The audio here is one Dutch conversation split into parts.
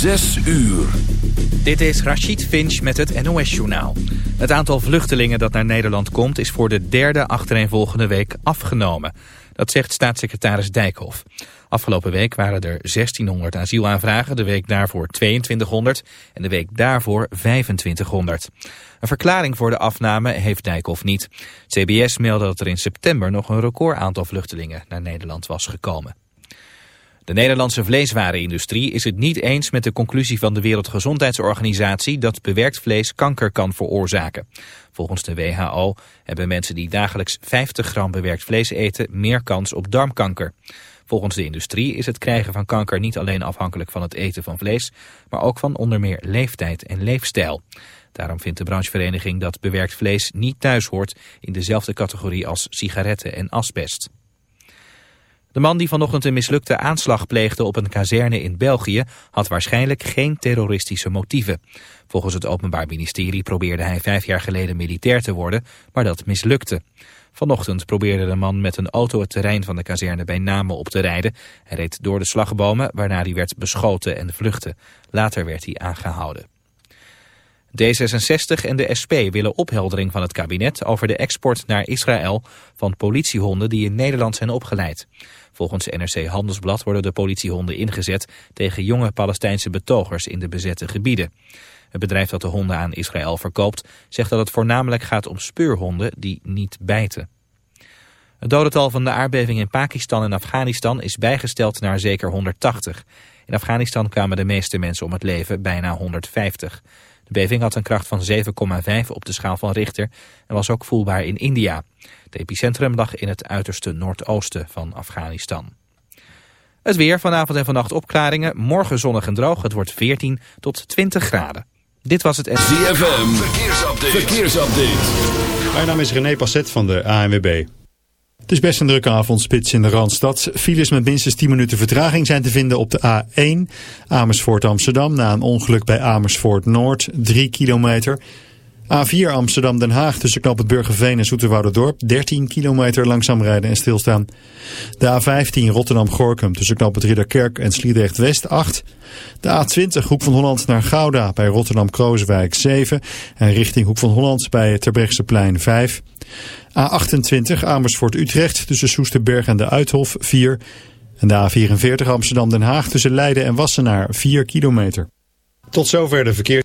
Zes uur. Dit is Rachid Finch met het NOS-journaal. Het aantal vluchtelingen dat naar Nederland komt is voor de derde achtereenvolgende week afgenomen. Dat zegt staatssecretaris Dijkhoff. Afgelopen week waren er 1600 asielaanvragen, de week daarvoor 2200 en de week daarvoor 2500. Een verklaring voor de afname heeft Dijkhoff niet. CBS meldde dat er in september nog een record aantal vluchtelingen naar Nederland was gekomen. De Nederlandse vleeswarenindustrie is het niet eens met de conclusie van de Wereldgezondheidsorganisatie dat bewerkt vlees kanker kan veroorzaken. Volgens de WHO hebben mensen die dagelijks 50 gram bewerkt vlees eten meer kans op darmkanker. Volgens de industrie is het krijgen van kanker niet alleen afhankelijk van het eten van vlees, maar ook van onder meer leeftijd en leefstijl. Daarom vindt de branchevereniging dat bewerkt vlees niet thuis hoort in dezelfde categorie als sigaretten en asbest. De man die vanochtend een mislukte aanslag pleegde op een kazerne in België had waarschijnlijk geen terroristische motieven. Volgens het Openbaar Ministerie probeerde hij vijf jaar geleden militair te worden, maar dat mislukte. Vanochtend probeerde de man met een auto het terrein van de kazerne bij Namen op te rijden. Hij reed door de slagbomen waarna hij werd beschoten en vluchtte. Later werd hij aangehouden. D66 en de SP willen opheldering van het kabinet over de export naar Israël van politiehonden die in Nederland zijn opgeleid. Volgens NRC Handelsblad worden de politiehonden ingezet tegen jonge Palestijnse betogers in de bezette gebieden. Het bedrijf dat de honden aan Israël verkoopt zegt dat het voornamelijk gaat om speurhonden die niet bijten. Het dodental van de aardbeving in Pakistan en Afghanistan is bijgesteld naar zeker 180. In Afghanistan kwamen de meeste mensen om het leven, bijna 150. De beving had een kracht van 7,5 op de schaal van Richter en was ook voelbaar in India. Het epicentrum lag in het uiterste noordoosten van Afghanistan. Het weer, vanavond en vannacht opklaringen, morgen zonnig en droog. Het wordt 14 tot 20 graden. Dit was het... ZFM, verkeersupdate. verkeersupdate. Mijn naam is René Passet van de ANWB. Het is best een drukke avondspits in de Randstad. Files met minstens 10 minuten vertraging zijn te vinden op de A1 Amersfoort Amsterdam na een ongeluk bij Amersfoort Noord, 3 kilometer. A4 Amsterdam-Den Haag tussen knap het Burgerveen en Zoeterwoude-dorp 13 kilometer langzaam rijden en stilstaan. De A15 Rotterdam-Gorkum tussen knap het Ridderkerk en Sliedrecht-West 8. De A20 Hoek van Holland naar Gouda bij Rotterdam-Krooswijk 7. En richting Hoek van Holland bij Terbrechtseplein 5. A28 Amersfoort-Utrecht tussen Soesterberg en de Uithof 4. En de A44 Amsterdam-Den Haag tussen Leiden en Wassenaar 4 kilometer. Tot zover de verkeer.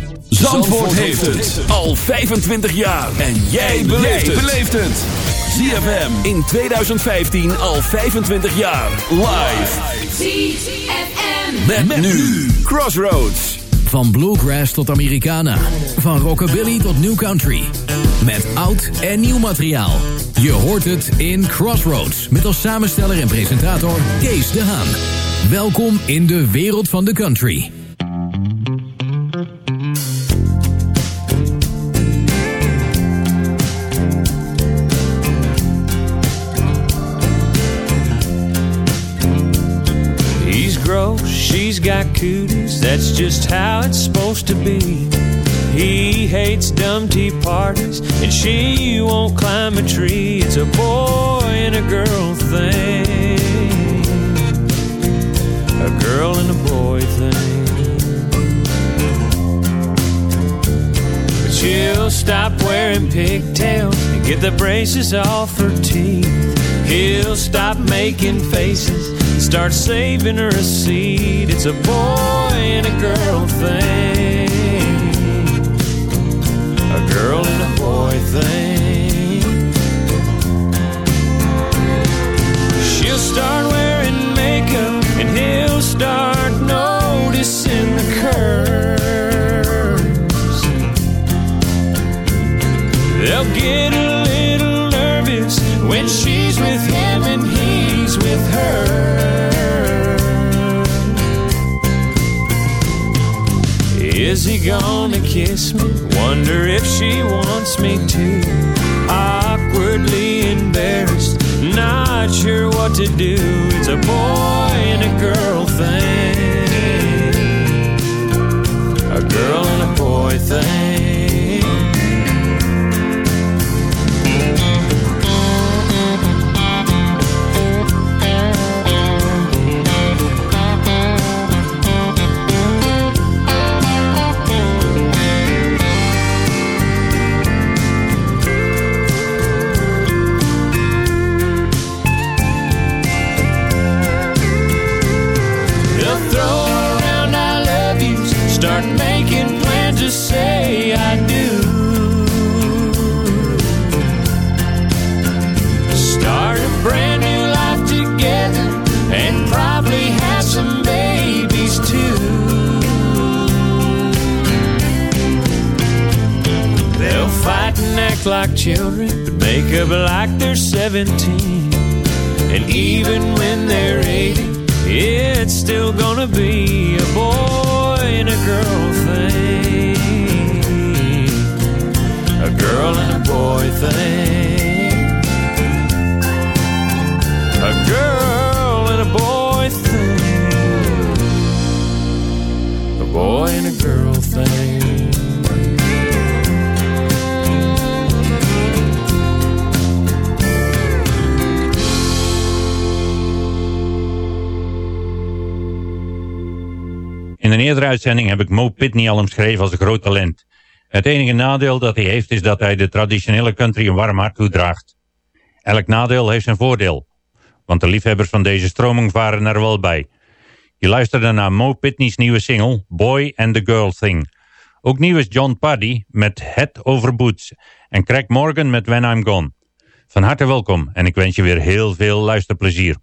Zandvoort heeft het al 25 jaar. En jij beleeft het. ZFM in 2015 al 25 jaar. Live. ZFM. Met, nu Crossroads. Van bluegrass tot Americana. Van rockabilly tot new country. Met oud en nieuw materiaal. Je hoort het in Crossroads. Met als samensteller en presentator Kees de Haan. Welkom in de wereld van de country. Got cooties, that's just how it's supposed to be. He hates dumb tea parties, and she won't climb a tree. It's a boy and a girl thing. A girl and a boy thing. But she'll stop wearing pigtails and get the braces off her teeth. He'll stop making faces, Start saving her a seat. It's a boy and a girl thing. A girl and a boy thing. She'll start wearing makeup and he'll start noticing the curves. They'll get a little nervous when she's with him and he's with her. Is he gonna kiss me? Wonder if she wants me to. Awkwardly embarrassed, not sure what to do. Children, but make up like they're 17. Eerdere uitzending heb ik Mo Pitney al omschreven als een groot talent. Het enige nadeel dat hij heeft is dat hij de traditionele country een warm hart toedraagt. Elk nadeel heeft zijn voordeel. Want de liefhebbers van deze stroming varen er wel bij. Je luisterde naar Mo Pitney's nieuwe single Boy and the Girl Thing. Ook nieuw is John Paddy met Head Over Boots en Craig Morgan met When I'm Gone. Van harte welkom en ik wens je weer heel veel luisterplezier.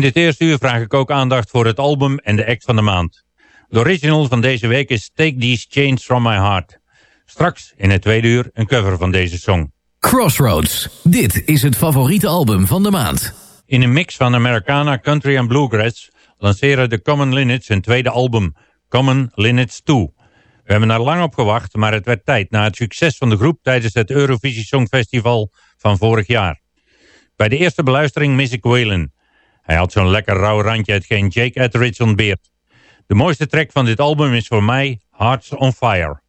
In dit eerste uur vraag ik ook aandacht voor het album en de act van de maand. De original van deze week is Take These Chains From My Heart. Straks in het tweede uur een cover van deze song. Crossroads. Dit is het favoriete album van de maand. In een mix van Americana, country en bluegrass lanceren de Common Linnets hun tweede album, Common Linnets 2. We hebben er lang op gewacht, maar het werd tijd na het succes van de groep tijdens het Eurovisie Songfestival van vorig jaar. Bij de eerste beluistering mis ik Waylon. Hij had zo'n lekker rauw randje hetgeen Jake Etheridge ontbeert. De mooiste track van dit album is voor mij Hearts on Fire.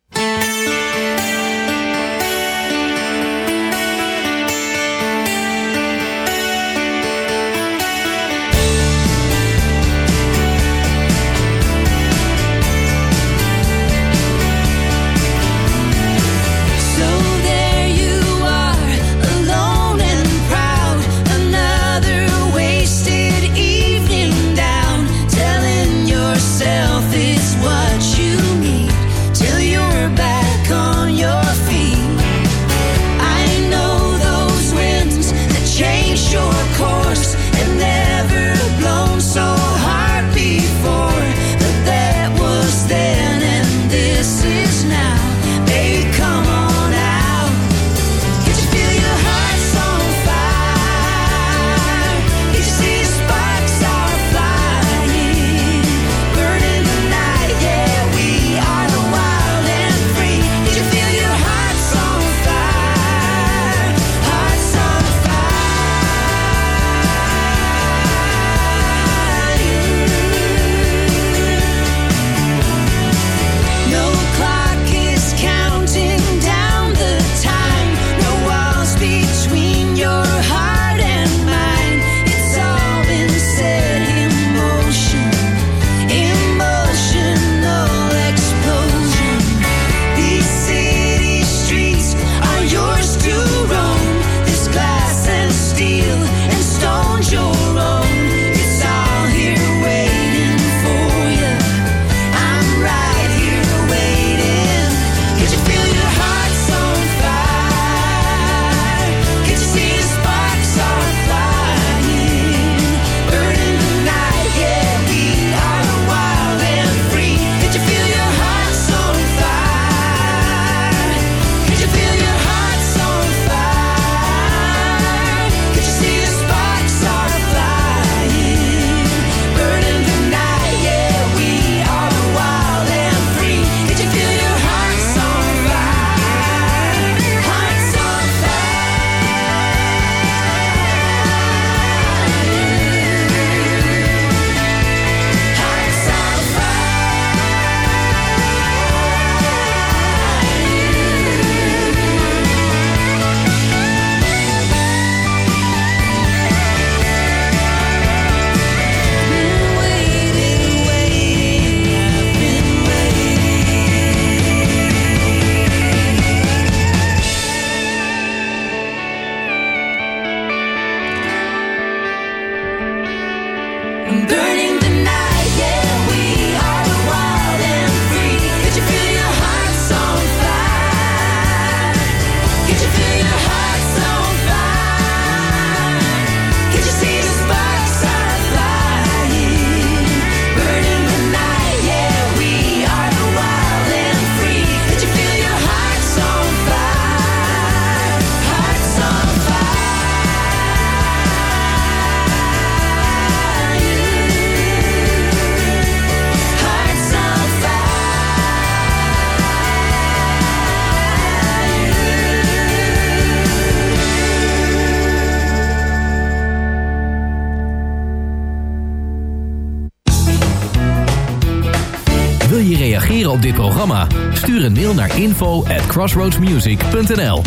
Op dit programma? Stuur een mail naar info at crossroadsmusic.nl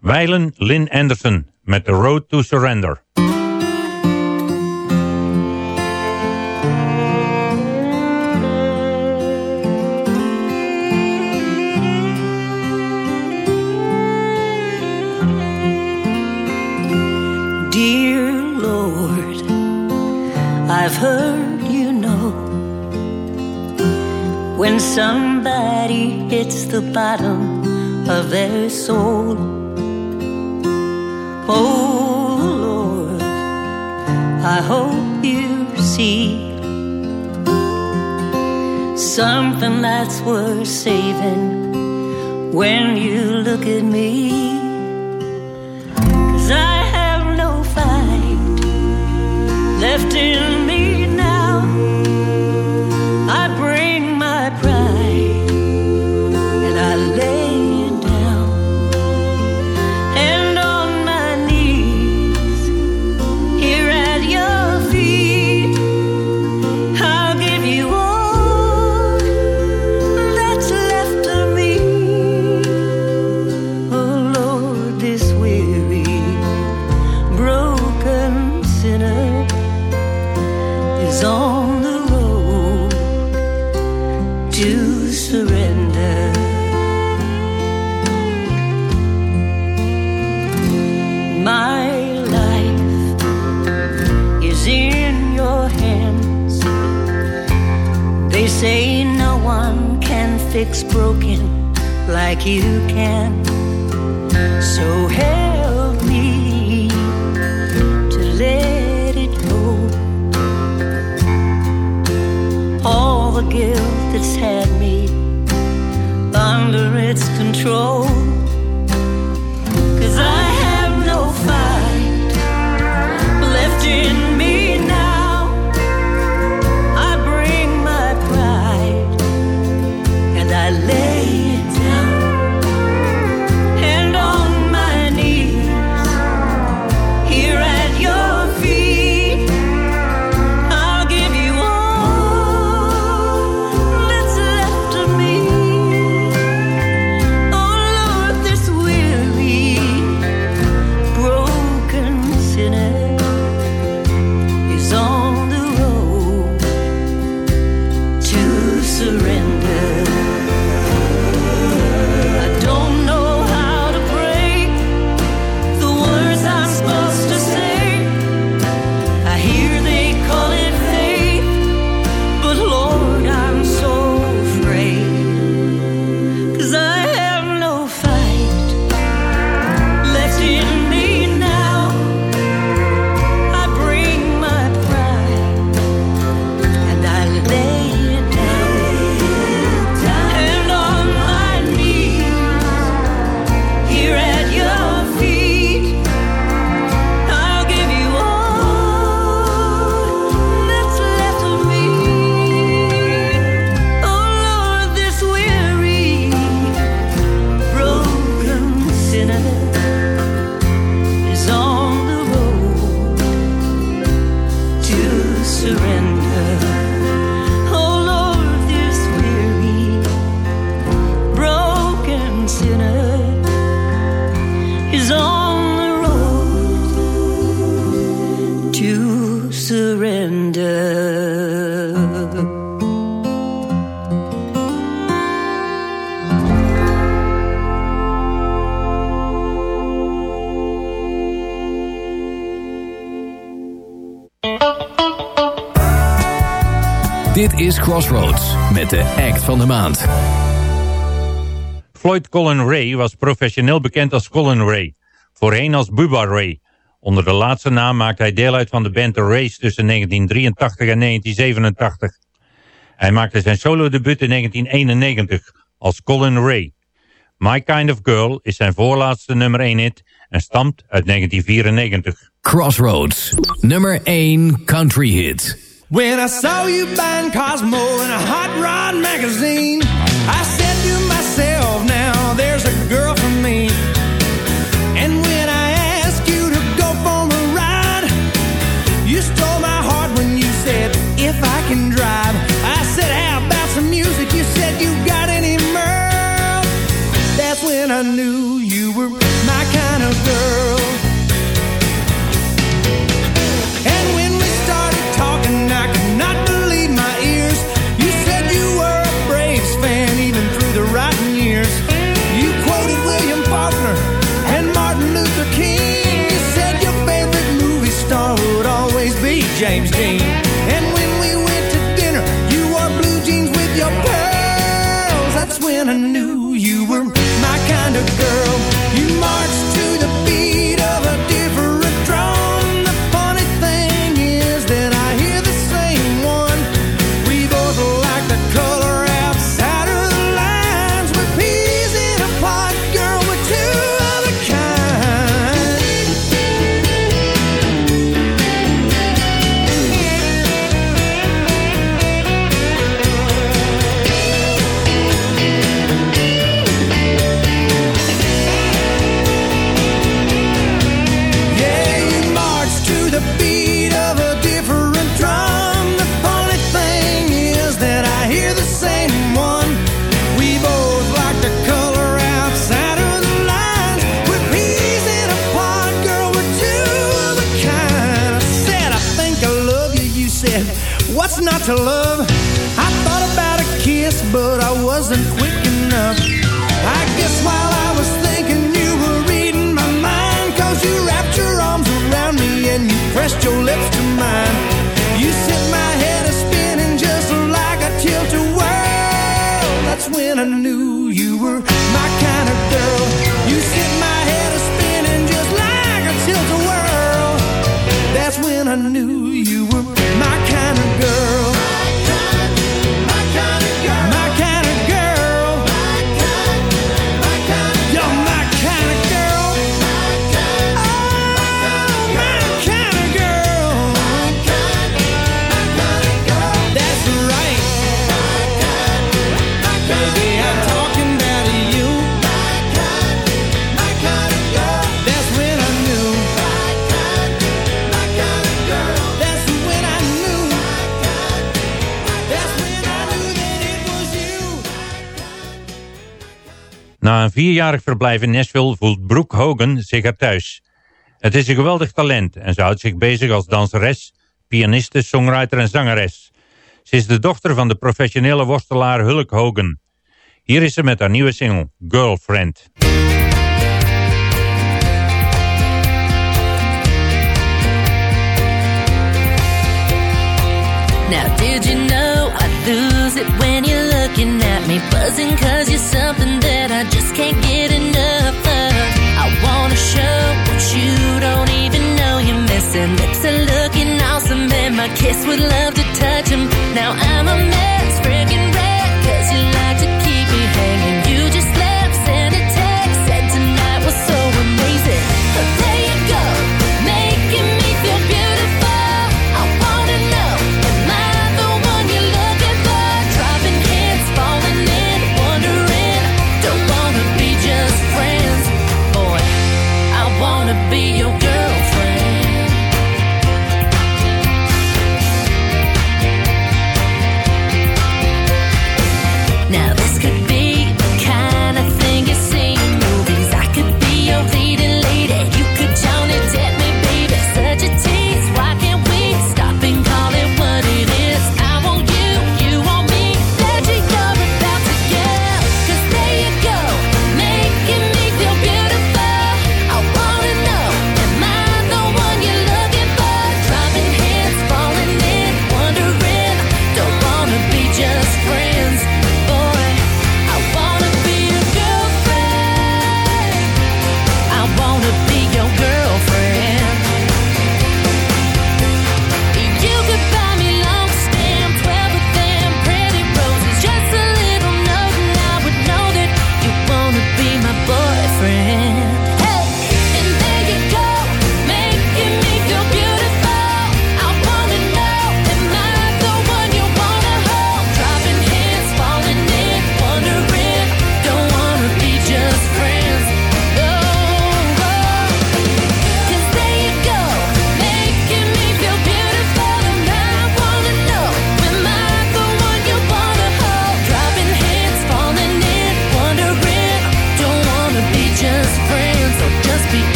Weilen Lynn Anderson met The Road to Surrender. Dear Lord, I've heard when somebody hits the bottom of their soul. Oh Lord, I hope you see something that's worth saving when you look at me. Cause I have no fight left in say no one can fix broken like you can. So help me to let it go. All the guilt that's had me under its control. Met de act van de maand. Floyd Colin Ray was professioneel bekend als Colin Ray, voorheen als Bubba Ray. Onder de laatste naam maakte hij deel uit van de band The Race tussen 1983 en 1987. Hij maakte zijn solo-debuut in 1991 als Colin Ray. My Kind of Girl is zijn voorlaatste nummer 1 hit en stamt uit 1994. Crossroads, nummer 1 country hit. When I saw you buying Cosmo in a hot rod magazine, I said to myself, now there's a girl for me. James Dean. Een vierjarig verblijf in Nashville voelt Brooke Hogan zich er thuis. Het is een geweldig talent en ze houdt zich bezig als danseres, pianiste, songwriter en zangeres. Ze is de dochter van de professionele worstelaar Hulk Hogan. Hier is ze met haar nieuwe single, Girlfriend. Now, did you know I it when looking at me? Buzzing something you're. Lips are looking awesome, and my kiss would love to touch 'em. Now I'm a mess,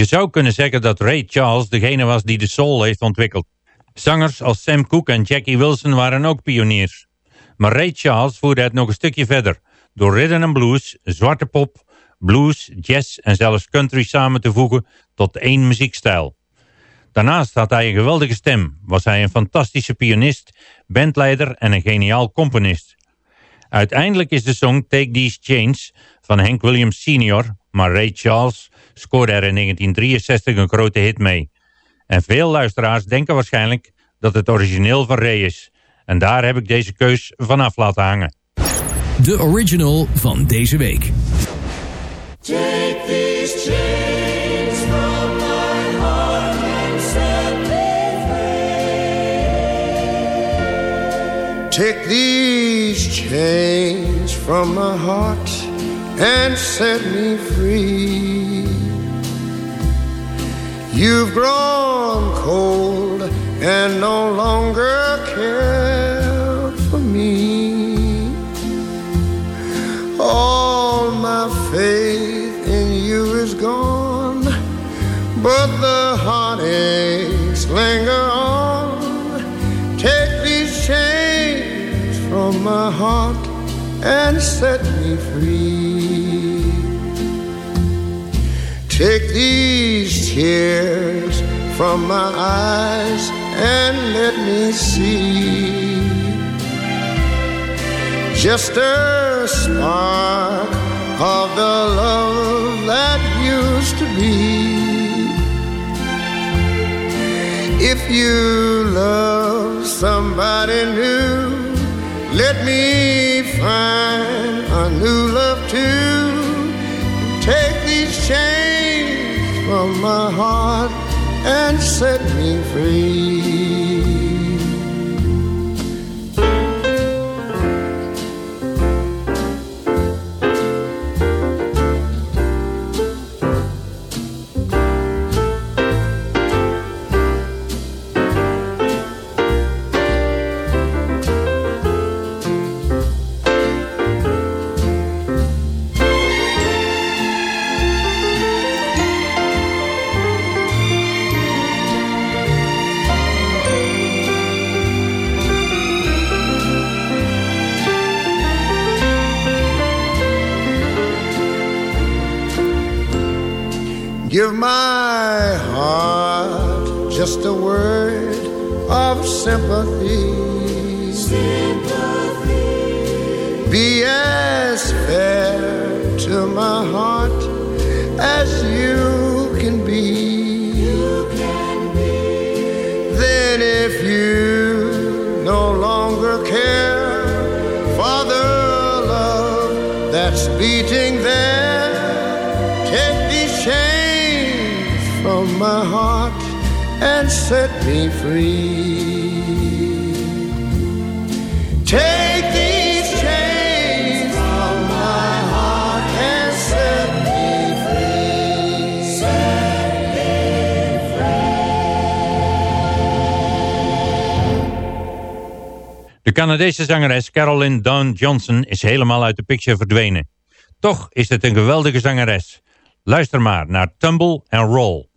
Je zou kunnen zeggen dat Ray Charles degene was die de soul heeft ontwikkeld. Zangers als Sam Cooke en Jackie Wilson waren ook pioniers. Maar Ray Charles voerde het nog een stukje verder, door rhythm and blues, zwarte pop, blues, jazz en zelfs country samen te voegen tot één muziekstijl. Daarnaast had hij een geweldige stem, was hij een fantastische pianist, bandleider en een geniaal componist. Uiteindelijk is de song Take These Chains van Hank Williams Sr., maar Ray Charles scoorde er in 1963 een grote hit mee. En veel luisteraars denken waarschijnlijk dat het origineel van Ray is. En daar heb ik deze keus vanaf laten hangen. De original van deze week. Take these chains from my heart and set me free. Take these chains from my heart and set me free. You've grown cold and no longer care for me. All my faith in you is gone, but the heartaches linger on. Take these chains from my heart and set me free. Take these tears from my eyes and let me see just a spark of the love that used to be. If you love somebody new, let me find a new love too. Take these chains from my heart and set me free. Canadese zangeres Carolyn Dawn Johnson is helemaal uit de picture verdwenen. Toch is het een geweldige zangeres. Luister maar naar Tumble and Roll.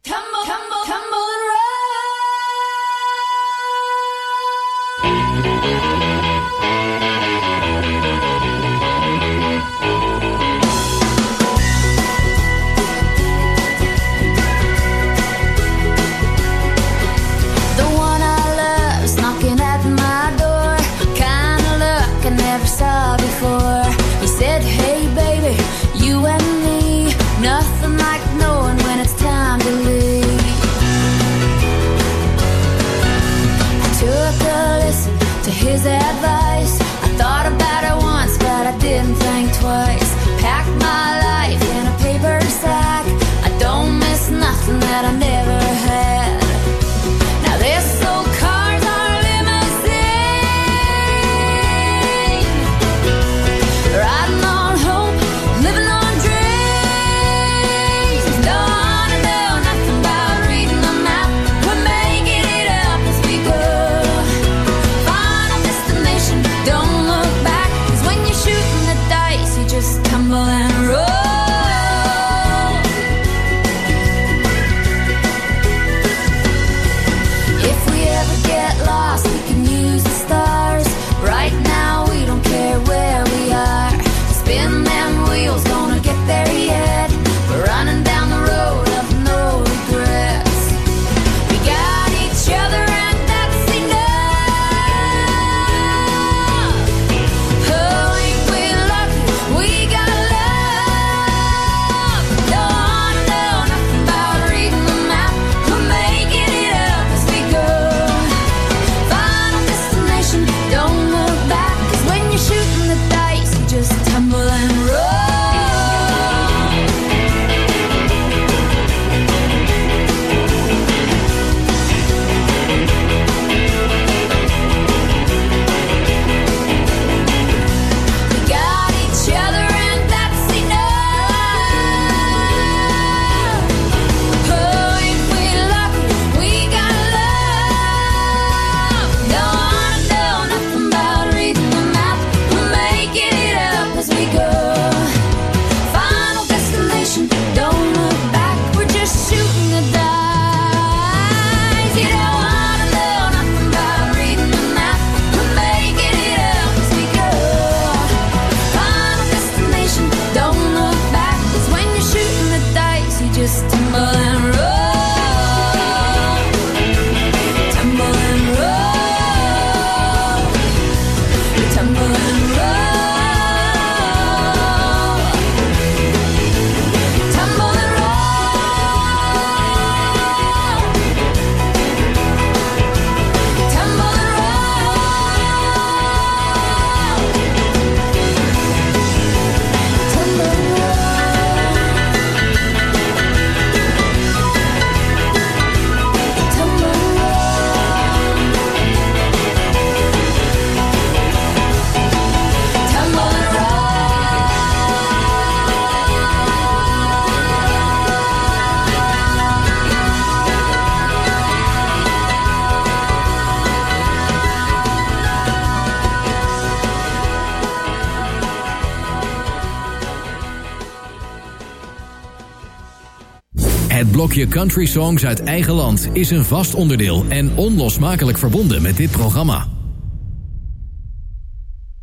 Blokje country songs uit eigen land is een vast onderdeel en onlosmakelijk verbonden met dit programma.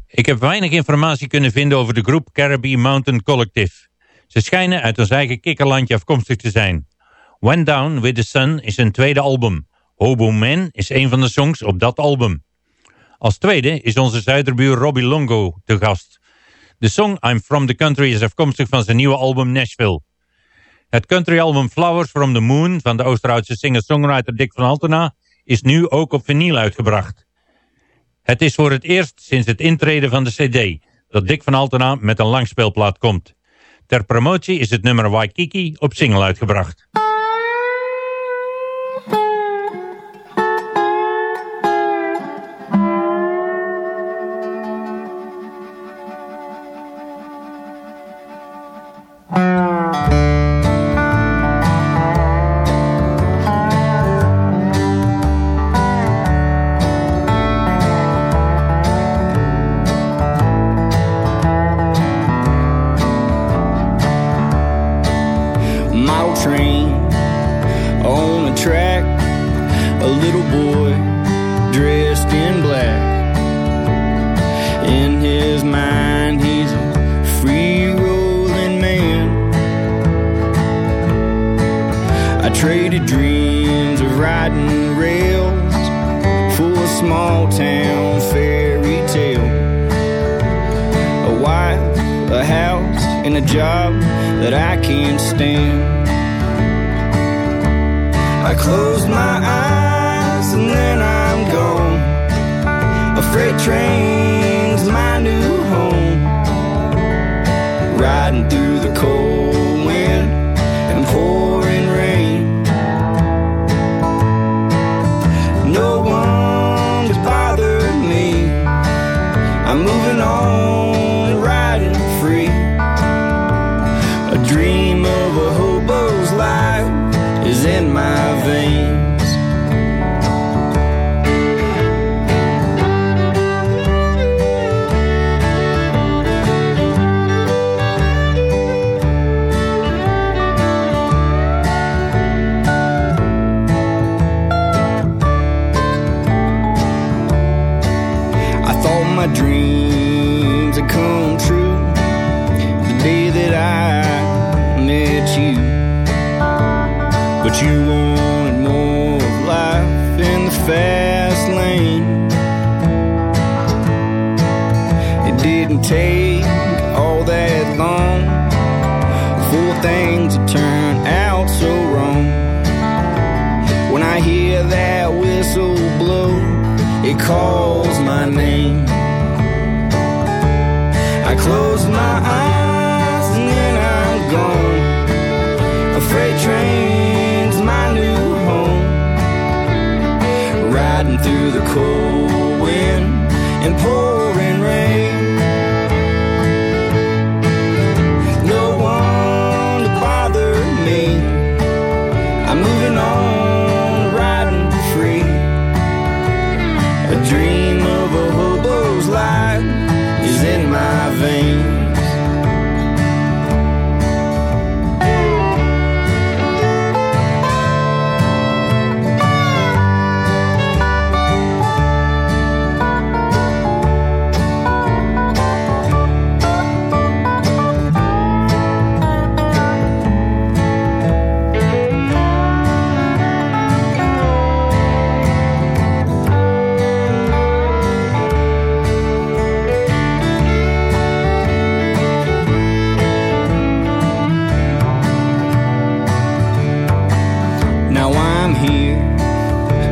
Ik heb weinig informatie kunnen vinden over de groep Caribbean Mountain Collective. Ze schijnen uit ons eigen kikkerlandje afkomstig te zijn. Went Down with the Sun is hun tweede album. Hobo Man is een van de songs op dat album. Als tweede is onze zuiderbuur Robbie Longo te gast. De song I'm From the Country is afkomstig van zijn nieuwe album Nashville. Het countryalbum Flowers from the Moon van de Oosterhoutse singer-songwriter Dick van Altena is nu ook op vinyl uitgebracht. Het is voor het eerst sinds het intreden van de cd dat Dick van Altena met een langspeelplaat komt. Ter promotie is het nummer Waikiki op single uitgebracht.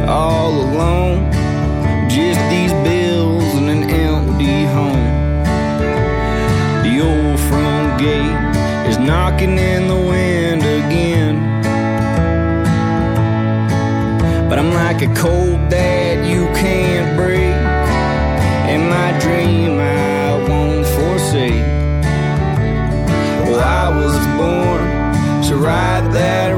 all alone. Just these bills and an empty home. The old front gate is knocking in the wind again. But I'm like a cold that you can't break. In my dream, I won't forsake. Well, I was born to ride that.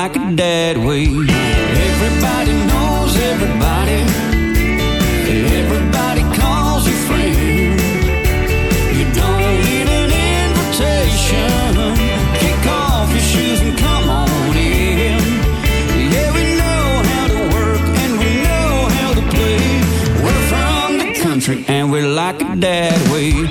like a dead weight. Everybody knows everybody. Everybody calls you friend. You don't need an invitation. Kick off your shoes and come on in. Yeah, we know how to work and we know how to play. We're from the country and we're like a dead weight.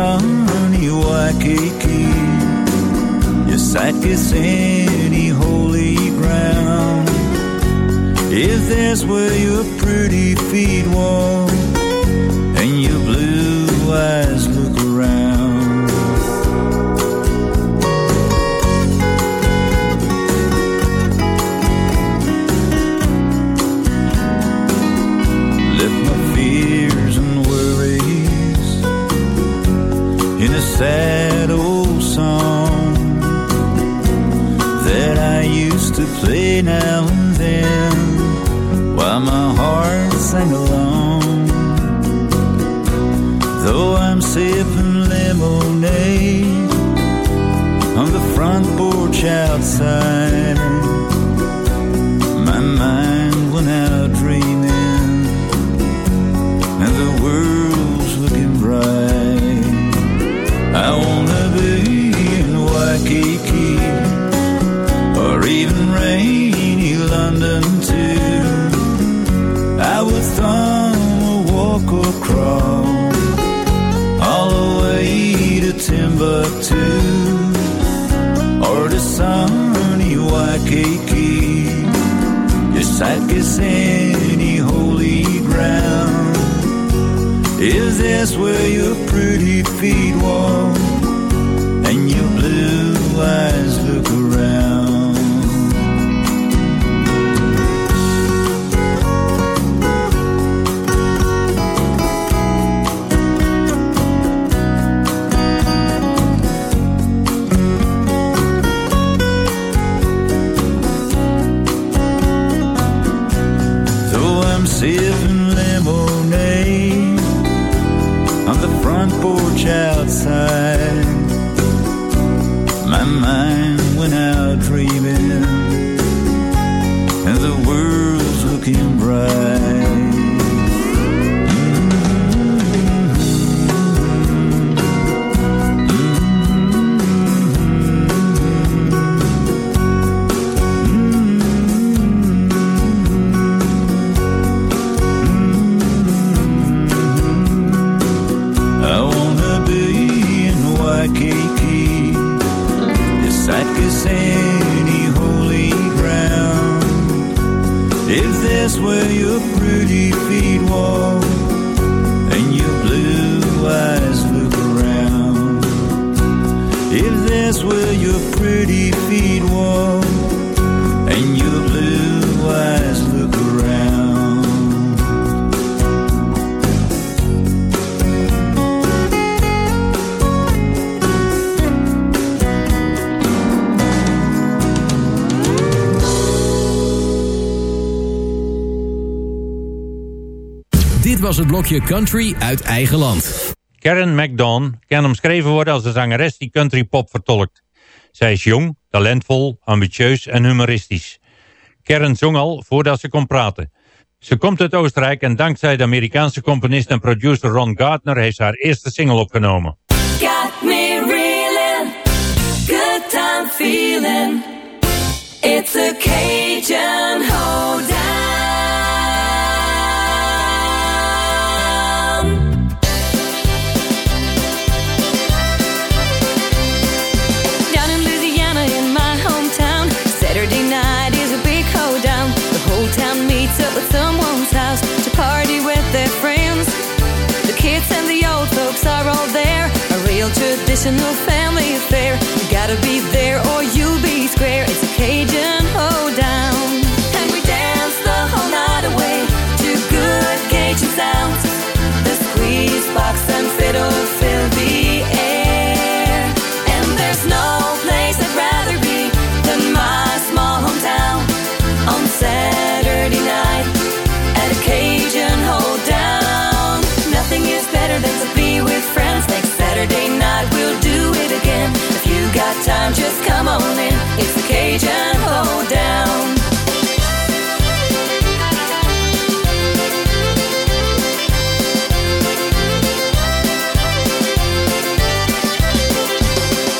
Sunny Waikiki. Your sight any holy ground. If there's where your pretty feet walk sad old song that I used to play now and then while my heart sang along. Though I'm sipping lemonade on the front porch outside, Timbuktu or to sunny Waikiki. Yes, I'd any holy ground. Is this where your pretty feet walk and your blue eyes Blokje Country uit eigen land. Karen McDonald kan omschreven worden als de zangeres die country pop vertolkt. Zij is jong, talentvol, ambitieus en humoristisch. Karen zong al voordat ze kon praten. Ze komt uit Oostenrijk en dankzij de Amerikaanse componist en producer Ron Gardner heeft ze haar eerste single opgenomen. Got me reeling, good time feeling. It's a Cajun hoedown. Traditional family affair. You gotta be there or you'll It's the Cajun.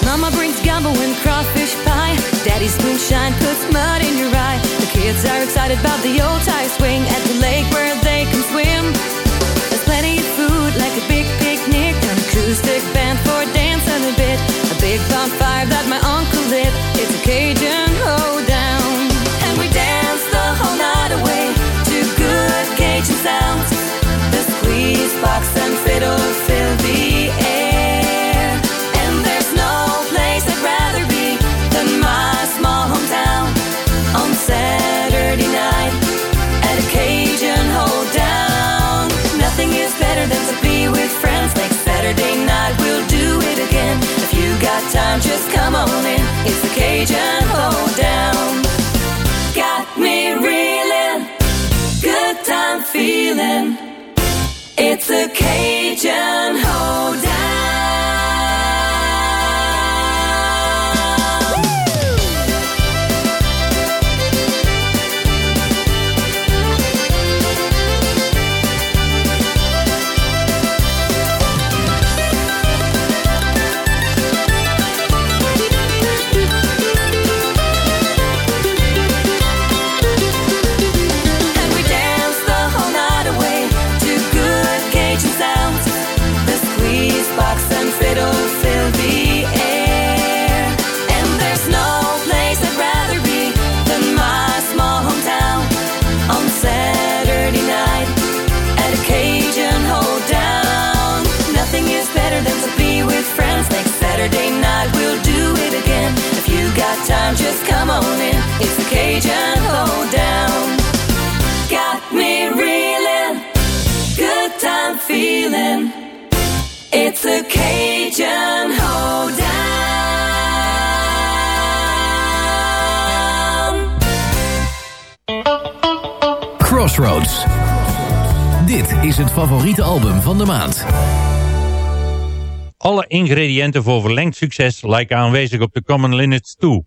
Mama brings gumbo and crawfish pie. Daddy's moonshine puts mud in your eye. The kids are excited about the old tire swing at the lake where cage It's the Cajun Hoedown. Got me reeling, good time feeling. It's the Cajun is het favoriete album van de maand. Alle ingrediënten voor verlengd succes lijken aanwezig op de Common Linnets toe.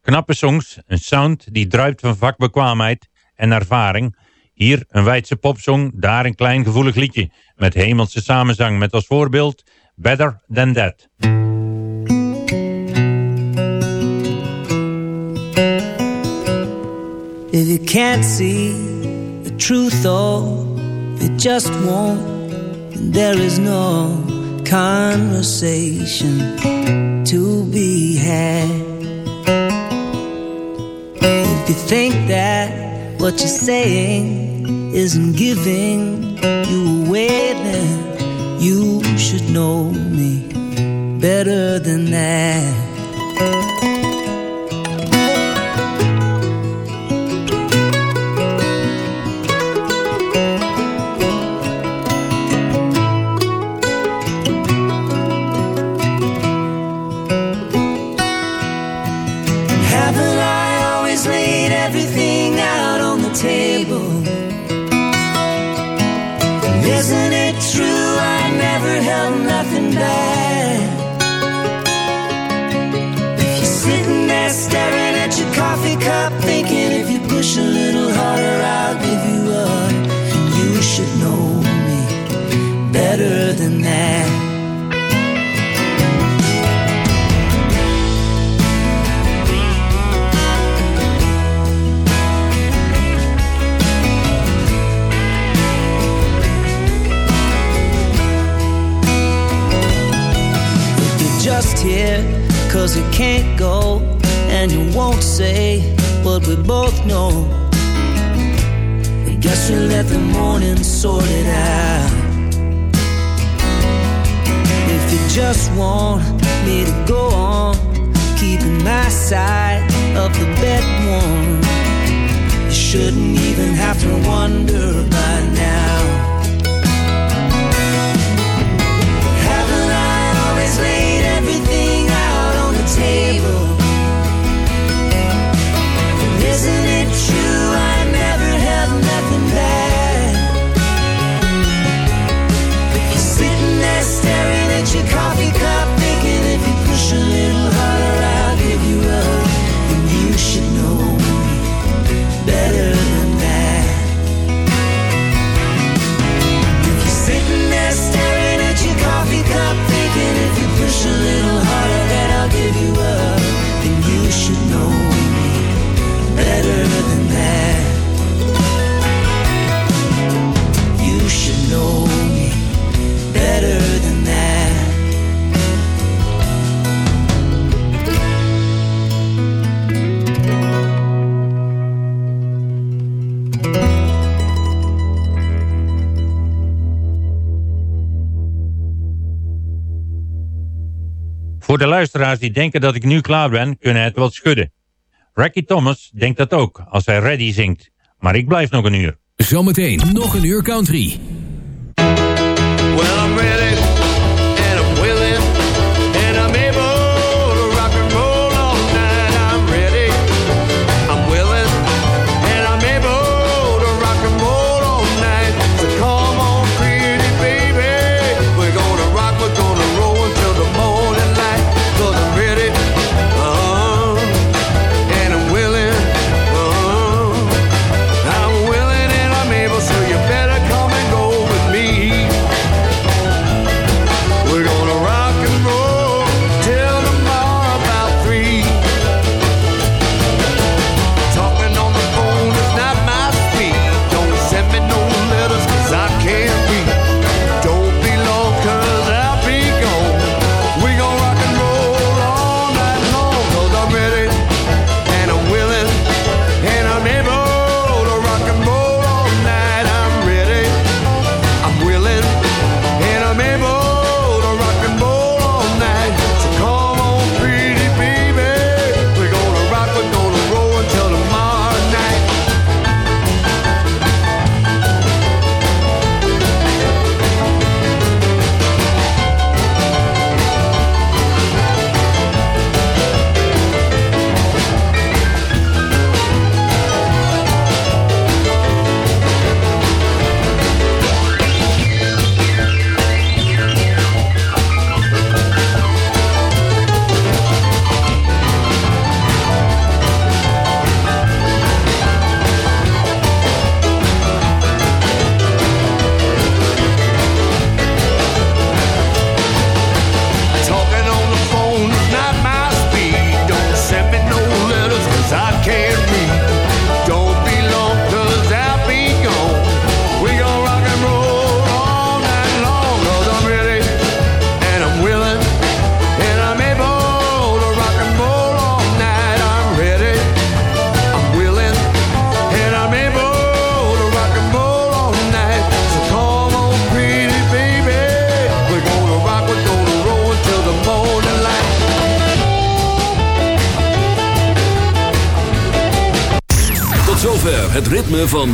Knappe songs, een sound die druipt van vakbekwaamheid en ervaring. Hier een Weidse popsong, daar een klein gevoelig liedje. Met hemelse samenzang met als voorbeeld Better Than That. If you can't see the truth or it just won't, there is no conversation to be had. If you think that what you're saying isn't giving you away, then you should know me better than that. Cause you can't go and you won't say what we both know. I guess we let the morning sort it out. If you just want me to go on keeping my side of the bed warm you shouldn't even have to wonder by now luisteraars die denken dat ik nu klaar ben, kunnen het wel schudden. Racky Thomas denkt dat ook als hij Ready zingt. Maar ik blijf nog een uur. Zometeen nog een uur country.